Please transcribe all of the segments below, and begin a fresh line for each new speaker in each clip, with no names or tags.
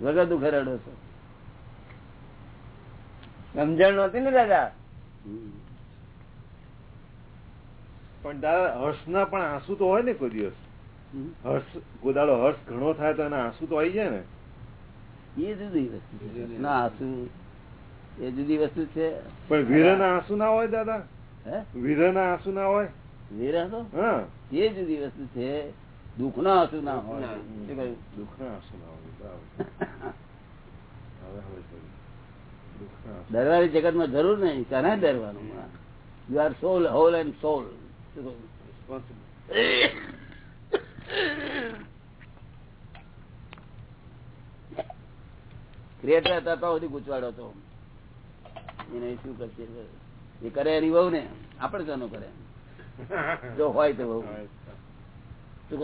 વગર દુઃખે રડો છો. સમજણ નતી ને દાદા?
પણ દાદા હર્ષના પણ આંસુ તો હોય ને કોઈ દિવસ. હર્ષ ગોદાળો હર્ષ ઘણો થાય તો એના આંસુ તો આવી જાય ને.
એ જુદી વસ્તુ ના આંસુ એ જુદી વસ્તુ છે.
પણ વીરના આંસુ ના હોય દાદા?
હે?
વીરના આંસુ ના હોય?
વીર તો
હા.
એ જુદી વસ્તુ છે. દુઃખ ના આંસુ ના હોય.
ના.
શું કહ્યું?
દુઃખના આંસુ ના હોય.
ડરવાની જગતમાં જરૂર નહીં તને ડરવાનું you are sole whole and sole creator હતા તો સુધી ગૂંચવાડો હતો એને શું કરશે? એ કરે એની બહુ ને આપણે કનો કરે? જો હોય તો બહુ શું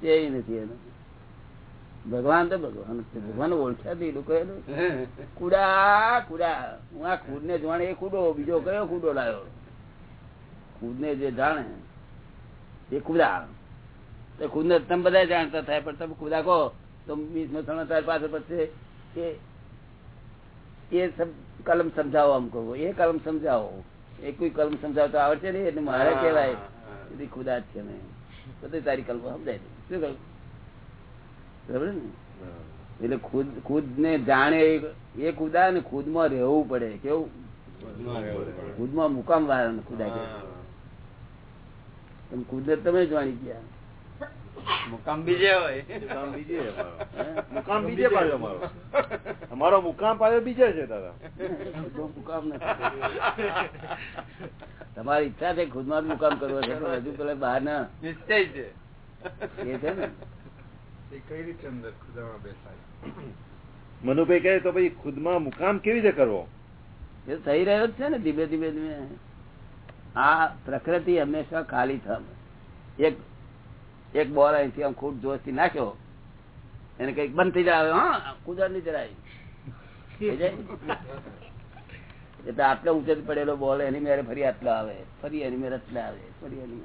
તે નથી એનું. ભગવાન તો ભગવાન ભગવાન ઓળખ્યા લોકો એનું. કુડા કુડા. હું આ ખુદ ને જાણે એ કુડો બીજો કયો કુડો લાવ્યો ખુદ ને જે જાણે એ કુદા તો ખુદ ને તમે બધા જાણતા થાય પણ તમે કુદા કહો તો વીસ નો ત્રણ તાર પાસે પછી કે એ સબ કલમ સમજાવો આમ કહો. એ કલમ સમજાવો. એ કોઈ કલમ સમજાવતો આવડશે નહીં એટલે મારે કહેવાય. ખુદા જ છે ને. બધી તારી કલ્પના સમજાય શું કહ્યું? બરાબર ને? એટલે ખુદ ખુદ ને જાણે એ- ખુદા ને ખુદમાં રહેવું પડે કેવું? ખુદમાં મુકામ વાળા ખુદા કે તમે ખુદ ને તમે જાણી ગયા
મુકામ બીજે હોય.
મુકામ બીજે મુકામ બીજે પાડ્યો અમારો. અમારો મુકામ પાડ્યો બીજે છે દાદા.
મુકામ નથી. તમારી ઈચ્છા છે ખુદમાં જ મુકામ કરવો છે હજુ પેલા બહાર ના
નિશ્ચય છે.
એ છે ને.
કઈ રીતે અંદર ખુદામાં બેસાય?
મનુભાઈ કહે તો ભાઈ ખુદમાં મુકામ કેવી રીતે કરવો?
એ થઈ રહ્યો જ છે ને ધીમે ધીમે ધીમે. આ પ્રકૃતિ હંમેશા ખાલી થમ. એક એક બોલ અહીંથી આમ ખૂબ જોશથી નાખ્યો એને કંઈક બંધ થઈ જાય. હા કુદરની જરાય? એટલે આટલો ઊંચે પડેલો બોલ એની મેરે ફરી આટલો આવે ફરી એની મેરે આટલા આવે ફરી એની.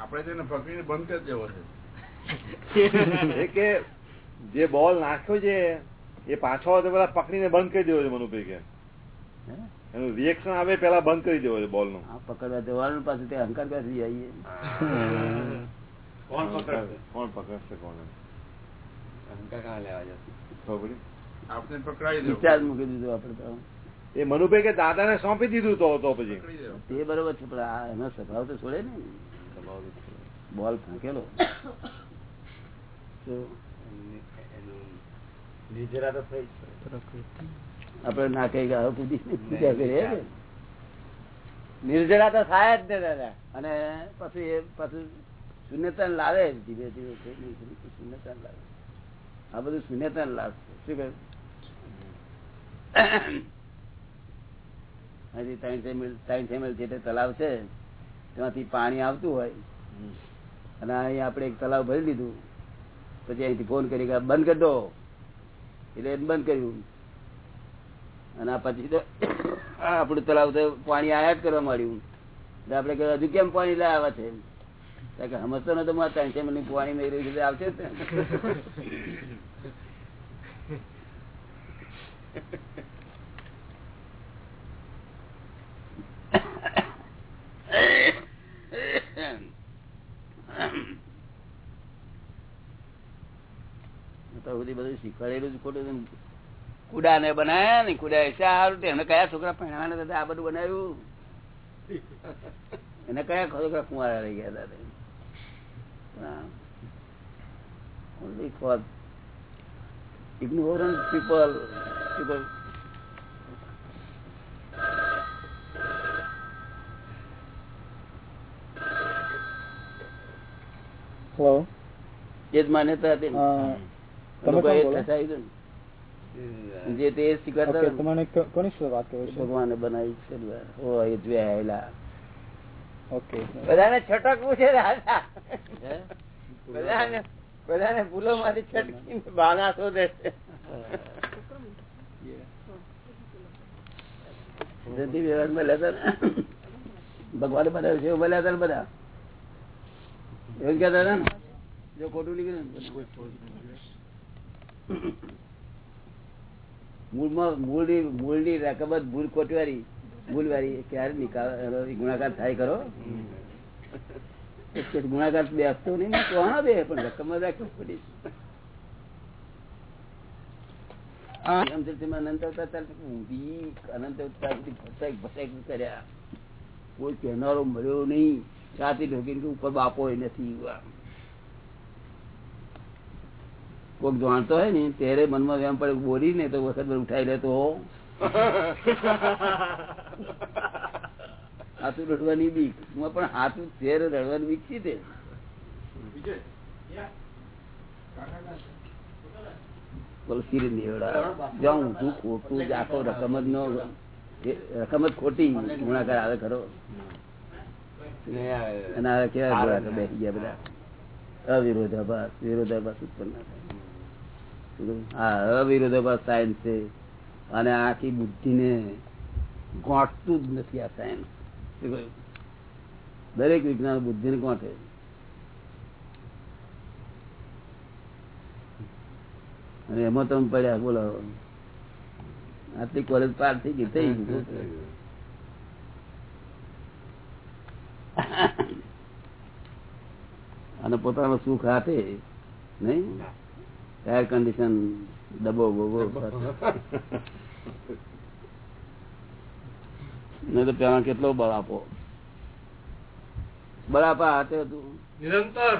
આપણે તેને પકડીને બંધ કરી દેવો છે.
કે જે બોલ નાખ્યો છે એ પાછો આવે પેલા પકડીને બંધ કરી દેવો છે મનુભાઈ કે. એનું રિએક્શન આવે પેલા બંધ કરી દેવો છે બોલનું.
આ પકડવા જવાનું પાછું તે અહંકાર પાસે જઈએ
કોણ પકડશે?
કોણ પકડશે કોણ?
અહંકાર કા લેવા જશે?
ખબર
વિચાર મૂકી દીધું આપડે તો.
એ મનુભાઈ કે દાદાને સોંપી દીધું તો પછી.
એ બરોબર છે પણ એનો સ્વભાવ તો છોડે ને. બોલ ફાંકેલો. આપડે ના કઈ ગયા પૂજા કરીએ નિર્જરા તો થાય જ ને દાદા. અને પછી એ પછી શૂન્યતન લાવે ધીરે ધીમે ધીમે લાવે. આ બધું શૂન્યતન લાવશે. શું કહ્યું હજી ત્રણ સેમેલ જે તલાવ છે, તેમાંથી પાણી આવતું હોય, અને અહીં આપણે એક તલાવ ભરી લીધું પછી અહીંથી ફોન કરી બંધ કરી દો. એટલે બંધ કર્યું. અને પછી તો આપણું તલાવ તો પાણી આયાત કરવા માંડ્યું. એટલે આપણે કહ્યું, હજુ કેમ પાણી લાવ્યા છે? કે સમજતો નતો, મારે ત્રણ સેમેલ પાણી મેળવી રીતે આવશે સુધી કયા છોકરા પહેણાવાના આ બધું બનાવ્યું. એને કયા છોકરા કુંવારા રહી ગયા હતા ઓનલી ફોર people
હેલો
એ માન્યતા હતી. જે તે સ્વીકારતા
કોની વાત છે?
ભગવાને બનાવી છે
ઓકે.
બધાને છટકવું છે
રાજા
બધાને બધાને ભૂલો માંથી છટકી બાના શોધે છે.
ભગવાને બનાવ્યું છે મળ્યા હતા બધા? એવું કહેતા હતા ને? જો ખોટું નીકળે મૂળમાં મૂળની મૂળની રકમ ભૂલ ખોટવારી ભૂલ વાળી ક્યારે નિકાલ ગુણાકાર થાય કરો ગુણાકાર બેસતો નહીં કોણ બે પણ રકમ રાખવી પડી એમ છે તેમાં અનંત અવતાર ઊંધી અનંત અવતાર ભટક ભટક કર્યા? કોઈ કહેનારો મળ્યો નહીં. છાતી ઢોકીને ઉપર બાપો નથી કોક જાણતો હોય ને ત્યારે મનમાં એમ પડે બોલી ને તો વખત ઉઠાઈ લેતો હાથું રડવાની બીક. હું પણ હાથું ત્યારે રડવાની બીક છે તે. બોલો સિરી નીવડા જાઉં ખોટું જ આખો રકમ જ નો રકમ જ ખોટી ગુણાકાર આવે ખરો? અને કેવા ગુણાકાર બેસી ગયા બધા? અવિરોધાભાસ વિરોધાભાસ ઉત્પન્ન થાય. આ અવિરોધાભાસ સાયન્સ છે. અને આખી બુદ્ધિને ગોઠતું જ નથી આ સાયન્સ દરેક વિજ્ઞાન બુદ્ધિને ગોઠે. અને એમાં તમે પડ્યા બોલો. આટલી કોલેજ પાર થઈ ગઈ થઈ અને પોતાનું સુખ હાથે નહીં? એર કન્ડિશન ડબો બબો નહીં તો પેલા કેટલો બળ આપો? બળ આપા હાથે હતું.
નિરંતર.